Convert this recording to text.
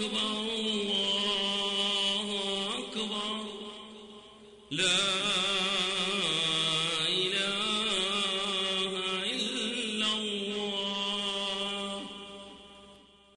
أكبر الله أكبر. لا